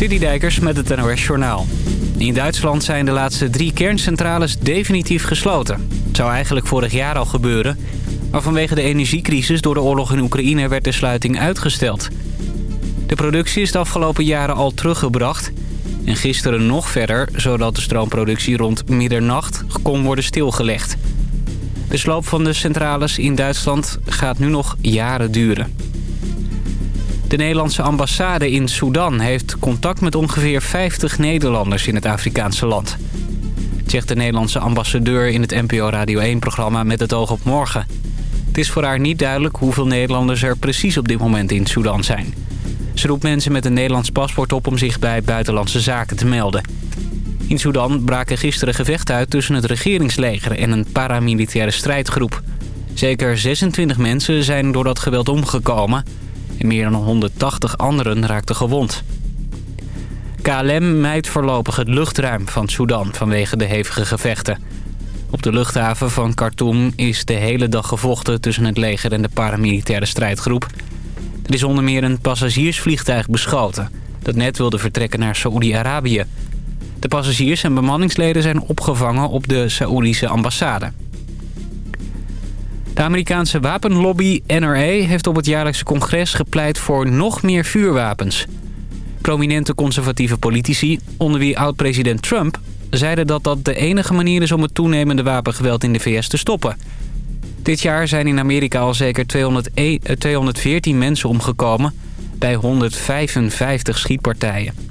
Citydijkers met het NOS Journaal. In Duitsland zijn de laatste drie kerncentrales definitief gesloten. Het zou eigenlijk vorig jaar al gebeuren. Maar vanwege de energiecrisis door de oorlog in Oekraïne werd de sluiting uitgesteld. De productie is de afgelopen jaren al teruggebracht. En gisteren nog verder, zodat de stroomproductie rond middernacht kon worden stilgelegd. De sloop van de centrales in Duitsland gaat nu nog jaren duren. De Nederlandse ambassade in Sudan heeft contact met ongeveer 50 Nederlanders in het Afrikaanse land. zegt de Nederlandse ambassadeur in het NPO Radio 1-programma Met het oog op morgen. Het is voor haar niet duidelijk hoeveel Nederlanders er precies op dit moment in Sudan zijn. Ze roept mensen met een Nederlands paspoort op om zich bij buitenlandse zaken te melden. In Sudan braken gisteren gevechten uit tussen het regeringsleger en een paramilitaire strijdgroep. Zeker 26 mensen zijn door dat geweld omgekomen en meer dan 180 anderen raakten gewond. KLM mijt voorlopig het luchtruim van Sudan vanwege de hevige gevechten. Op de luchthaven van Khartoum is de hele dag gevochten tussen het leger en de paramilitaire strijdgroep. Er is onder meer een passagiersvliegtuig beschoten dat net wilde vertrekken naar Saoedi-Arabië. De passagiers en bemanningsleden zijn opgevangen op de Saoedische ambassade. De Amerikaanse wapenlobby NRA heeft op het jaarlijkse congres gepleit voor nog meer vuurwapens. Prominente conservatieve politici, onder wie oud-president Trump... zeiden dat dat de enige manier is om het toenemende wapengeweld in de VS te stoppen. Dit jaar zijn in Amerika al zeker 214 mensen omgekomen bij 155 schietpartijen.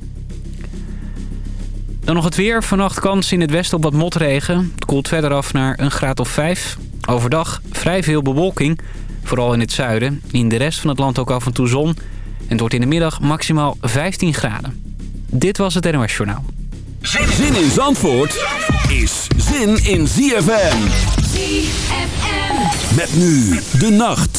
Dan nog het weer. Vannacht kans in het westen op wat motregen. Het koelt verder af naar een graad of 5. Overdag vrij veel bewolking, vooral in het zuiden. In de rest van het land ook af en toe zon. En het wordt in de middag maximaal 15 graden. Dit was het NOS Journaal. Zin in Zandvoort is zin in ZFM. ZFM. Met nu de nacht.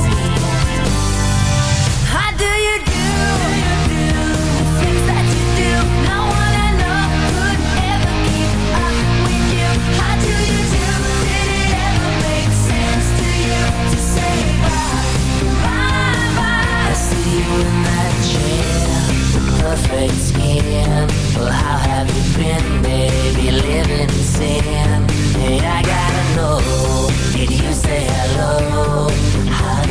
Hey, I gotta know. Did you say hello? How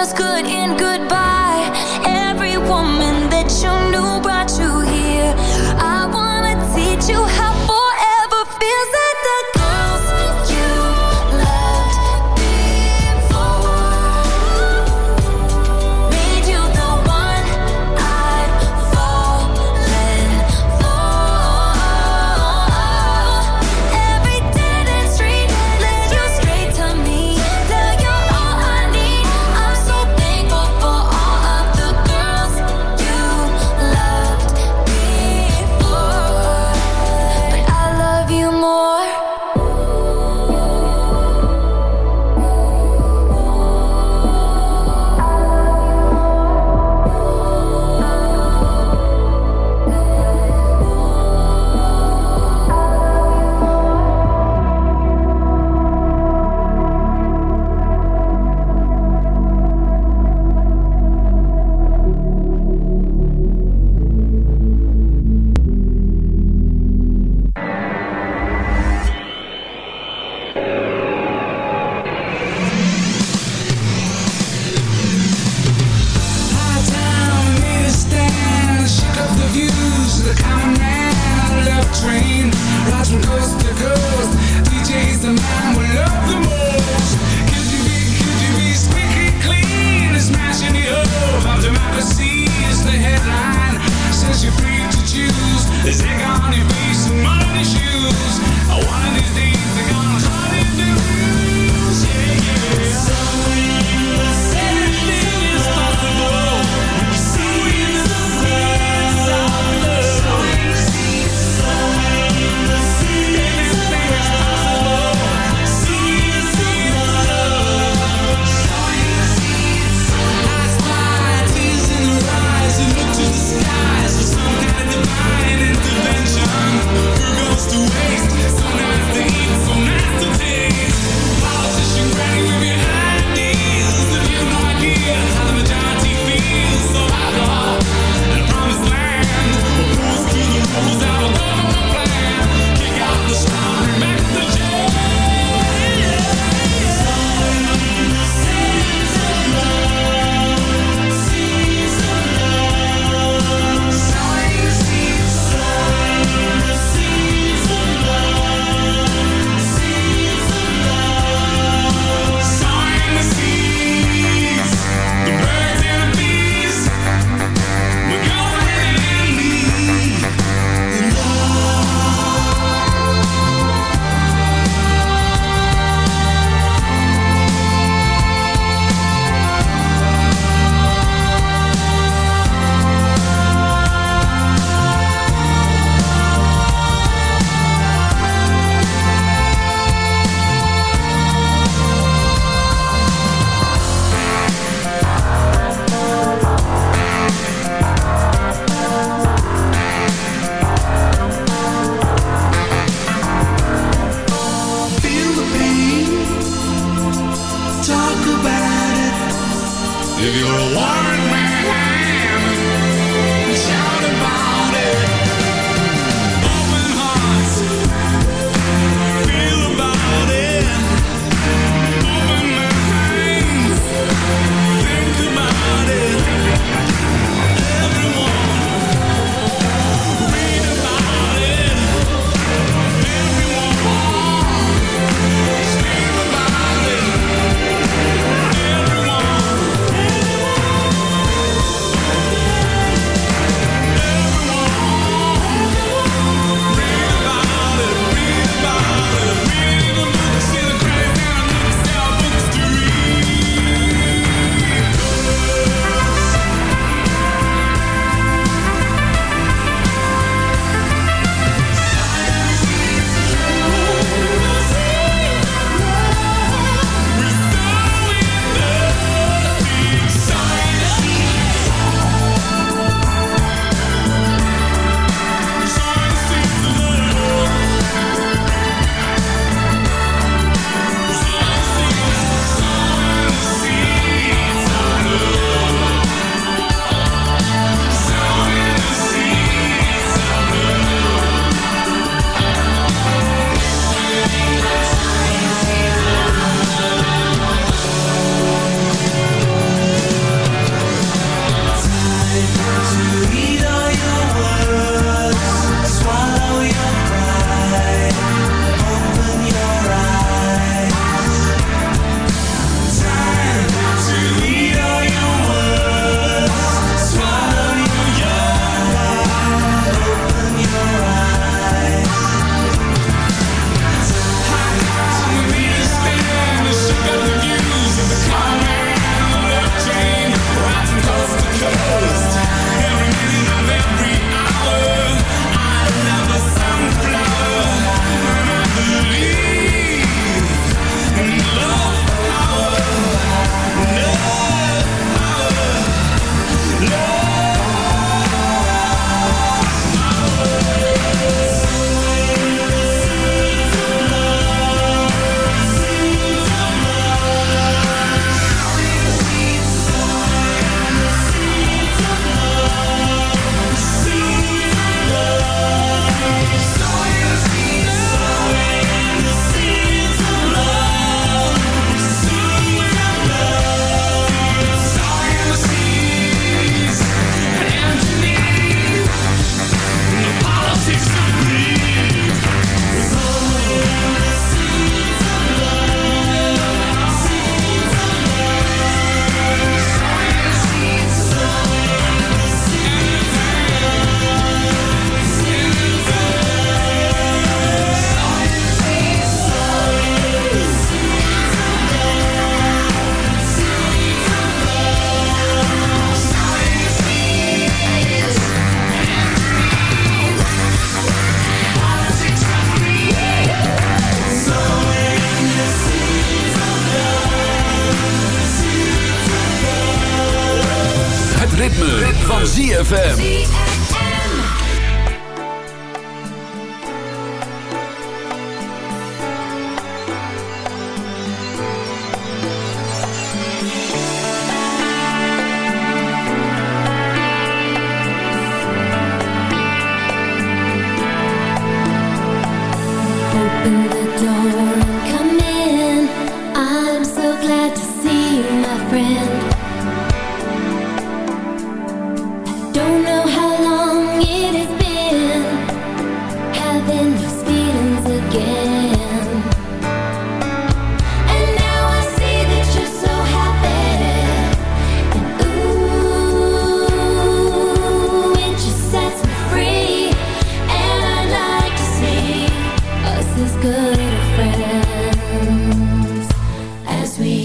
there's good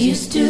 used to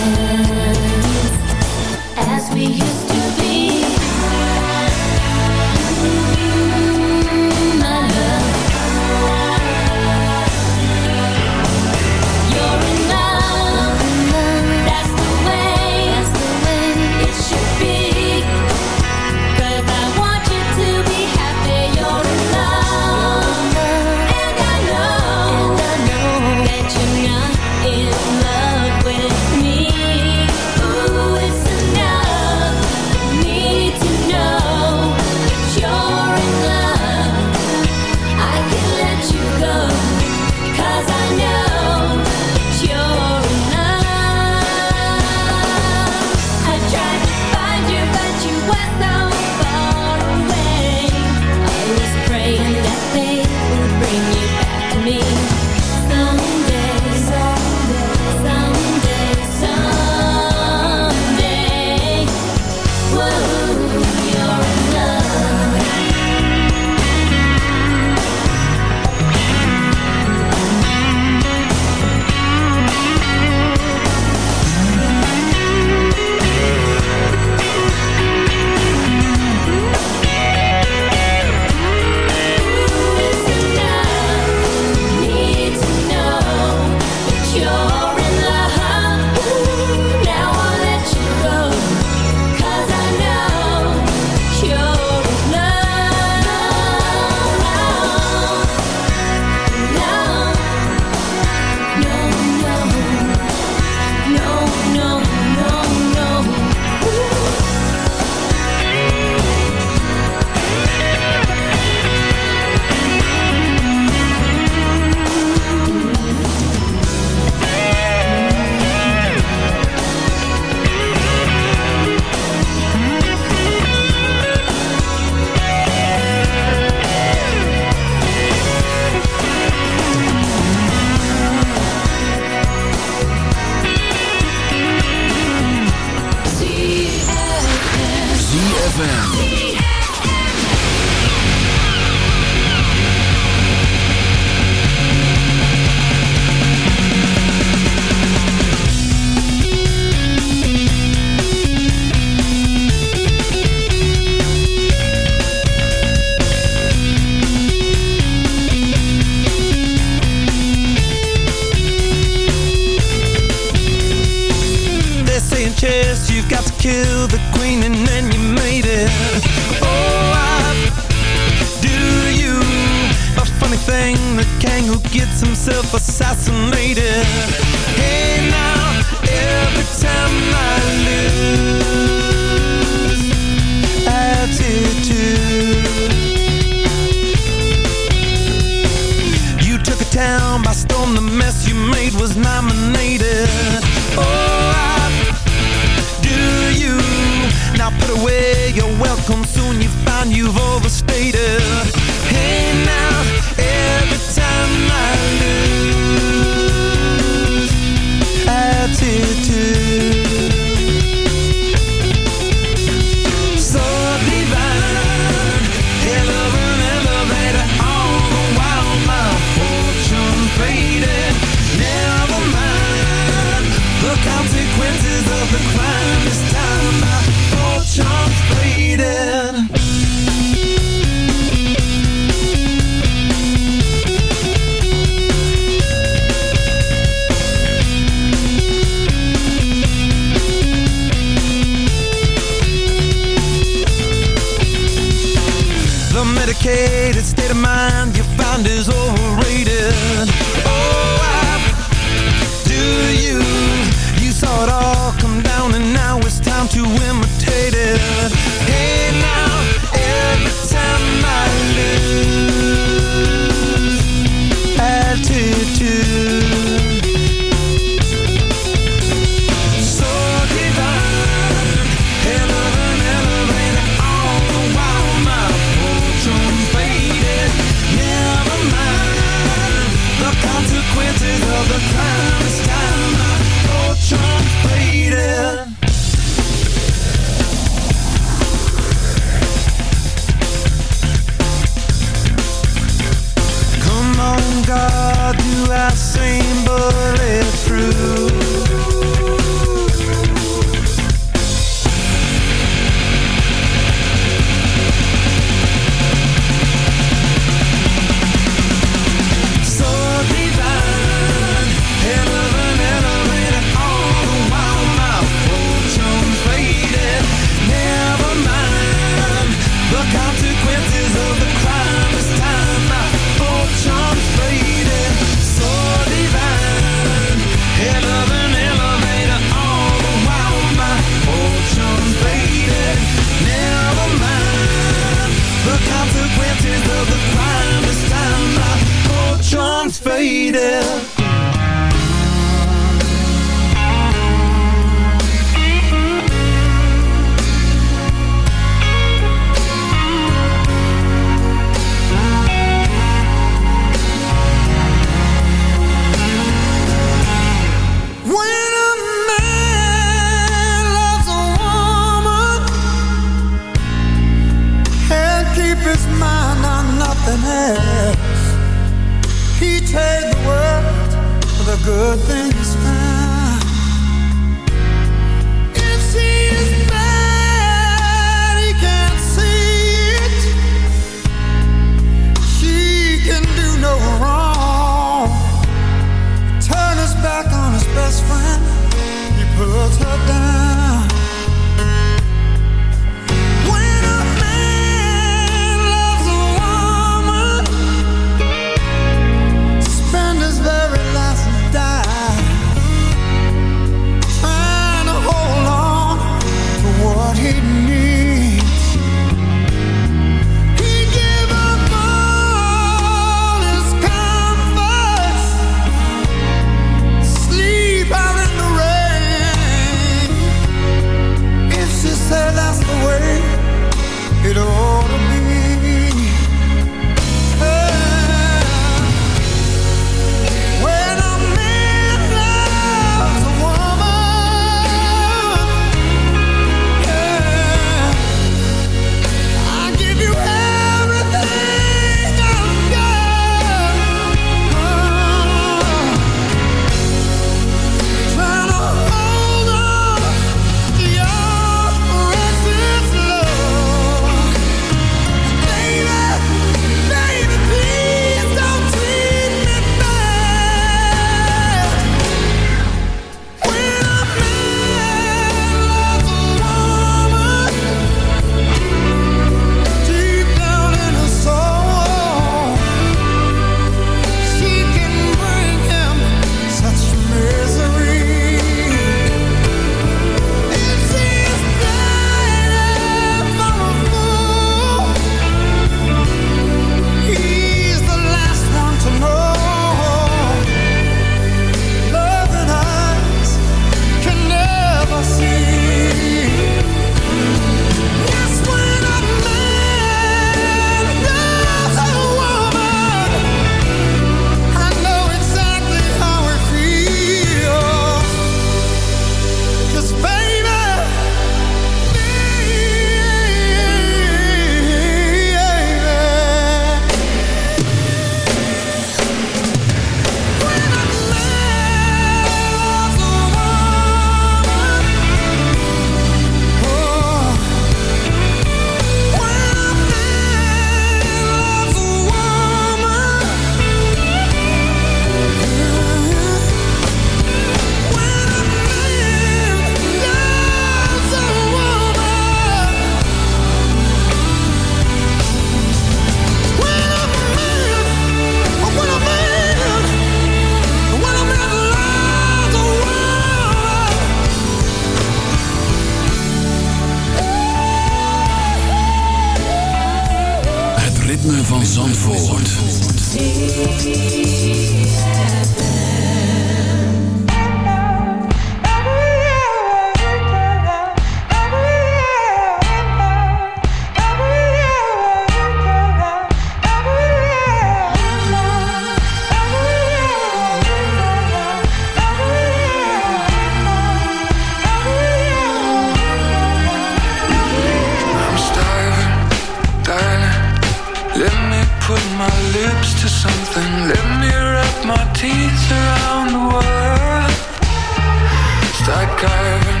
heaven,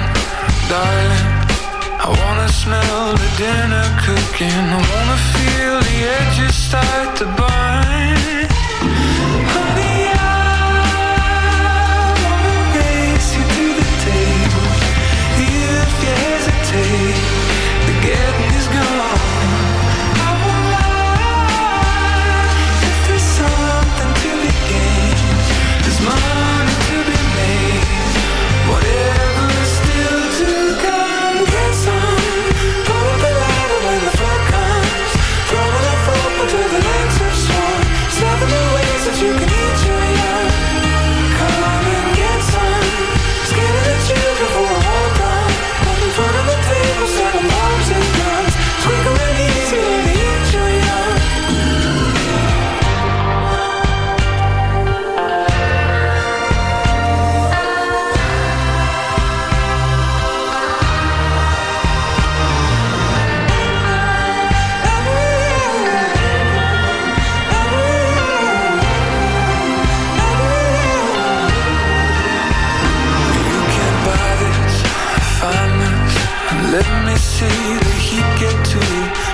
darling. I wanna smell the dinner cooking. I wanna feel the edges start to burn.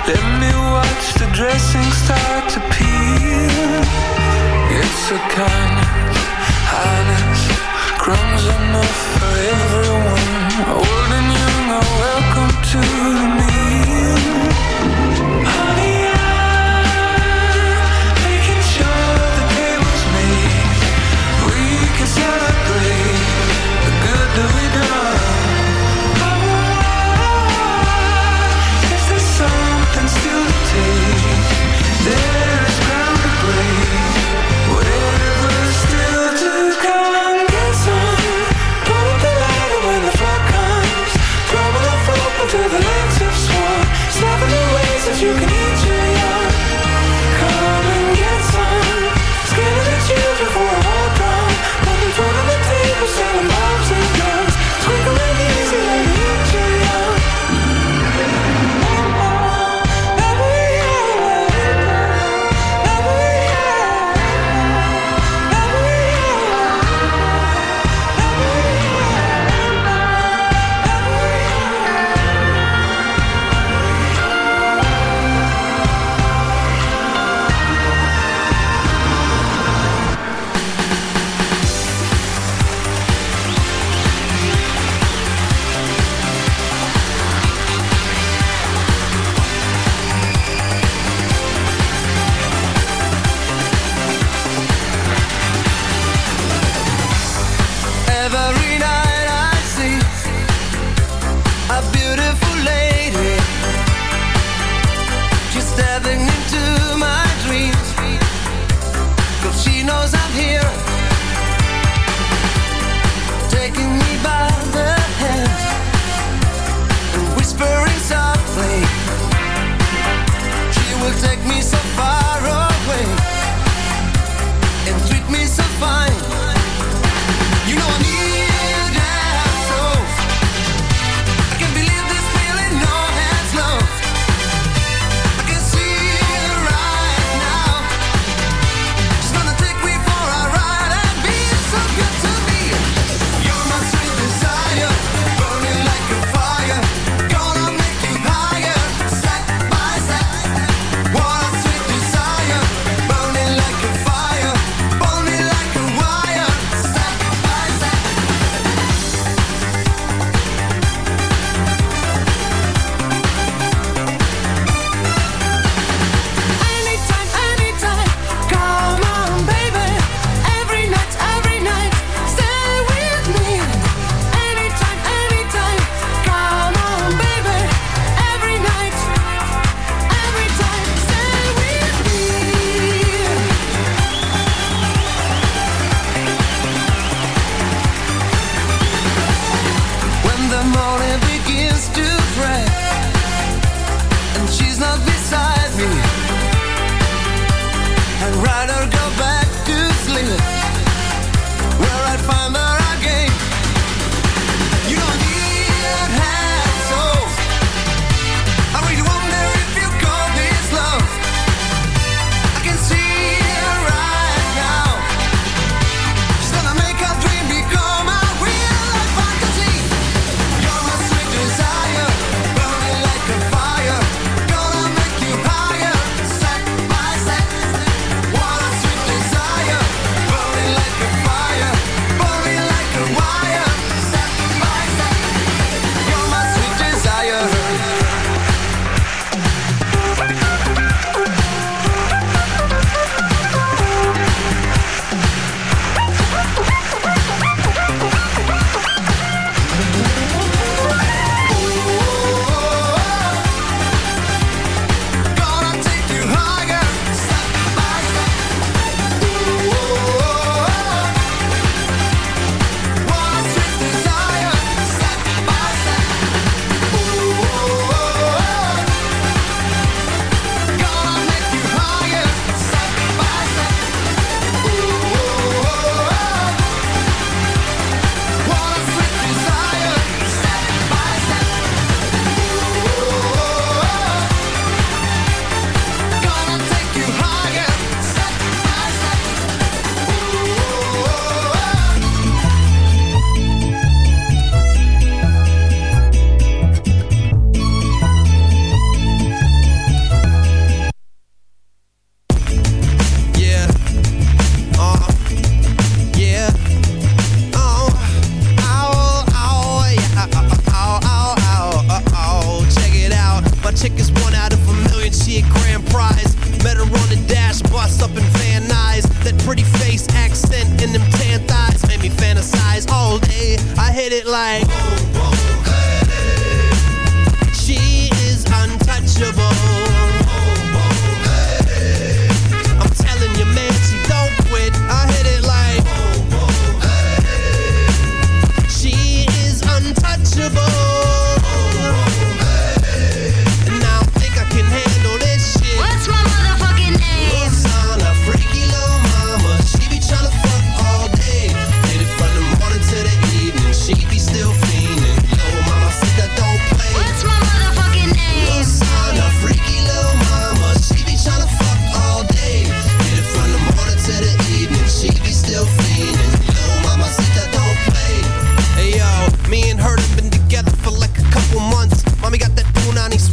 Let me watch the dressing start to peel. It's a kindness, highness, crumbs enough for everyone. Old and young are welcome to.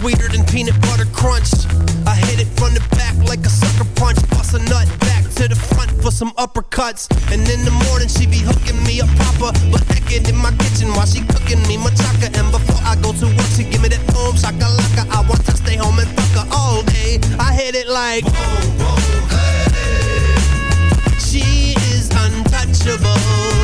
sweeter than peanut butter crunch. I hit it from the back like a sucker punch. Bust a nut back to the front for some uppercuts. And in the morning she be hooking me up proper, but naked in my kitchen while she cooking me machaca. And before I go to work, she give me that foam shakalaka. I want to stay home and fuck her all day. I hit it like boom boom. Hey. She is untouchable.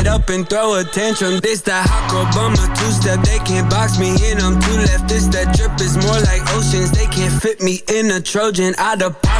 it up and throw a tantrum. This that hot girl two step. They can't box me in. I'm too left. This that drip is more like oceans. They can't fit me in a Trojan. Out of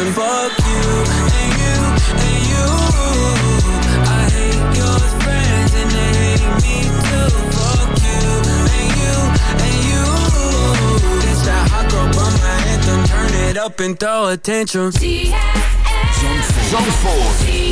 attention. Fuck you and you and you. I hate your friends and they hate me too. Fuck you and you and you. This that hot girl bummer anthem. Turn it up and throw attention. Zandvoort.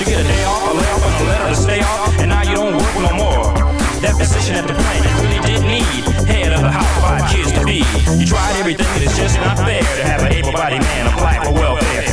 You get a day off, a layoff, and a letter to stay off. And now you don't work no more. That position at the plant you really did need. Head of the house, five kids to be. You tried everything, and it's just not fair to have an able-bodied man apply for.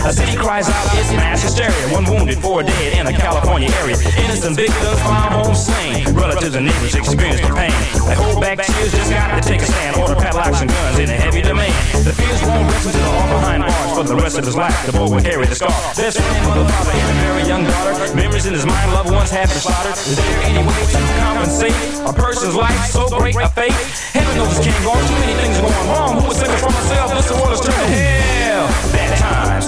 A city cries out, it's mass hysteria. One wounded, four dead in a California area. Innocent victims found home slain. Relatives and neighbors experience the pain. They hold back tears, just got to take a stand. Order padlocks and guns in a heavy demand. The fears won't rest until all behind bars for the rest of his life. The boy will carry the scar. Best friend for the father and a very young daughter. Memories in his mind, loved ones have been slaughtered. Is there any way to compensate a person's life so great a fate? Heaven knows it can't go on. Too many things going wrong. Who was thinking for myself? This world is turning hell. Bad times,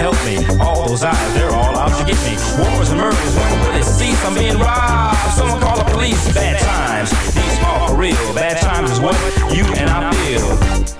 Help me. All those eyes, they're all out to get me. Wars and murders, when will it cease? I'm being robbed. Someone call the police. Bad times, these are real. Bad times is what you and I feel.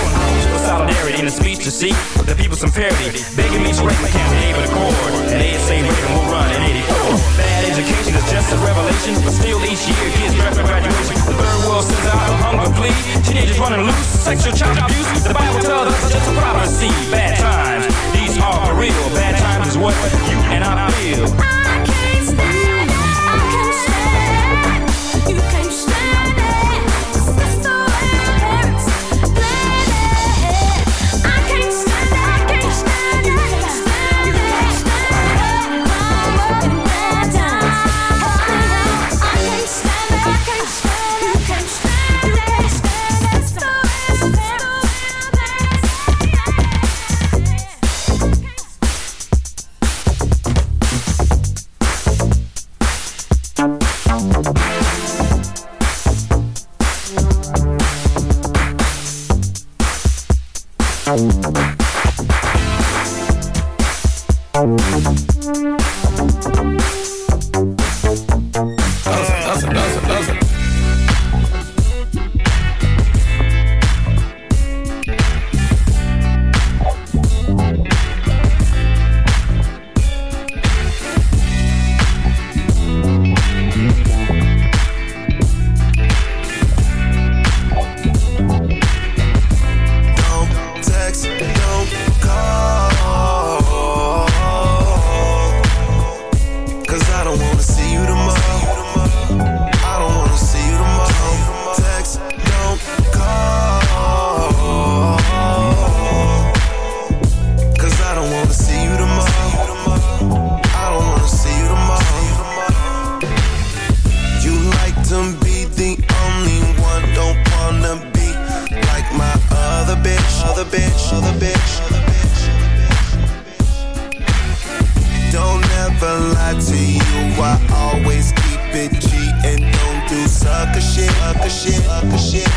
solidarity in a speech to seek the people some parity. Begging me write my campaign with a chord. And they say Reagan will run in 84. Bad education is just a revelation, but still each year kids draft for graduation. The third world sends out a hunger plea. Teenagers running loose, sexual child abuse. The Bible tells us it's just a prophecy. Bad times, these are for real. Bad times is what you and I feel. Shit, sucker shit, shit.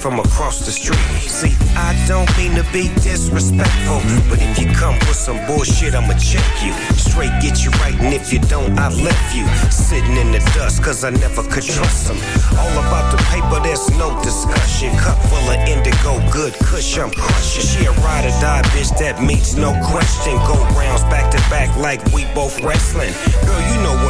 From across the street. See, I don't mean to be disrespectful, but if you come with some bullshit, I'ma check you. Straight get you right, and if you don't, I left you. Sitting in the dust, cause I never could trust them. All about the paper, there's no discussion. Cup full of indigo, good kush, I'm crushing. She a ride or die bitch, that meets no question. Go rounds back to back like we both wrestling. Girl, you know I'm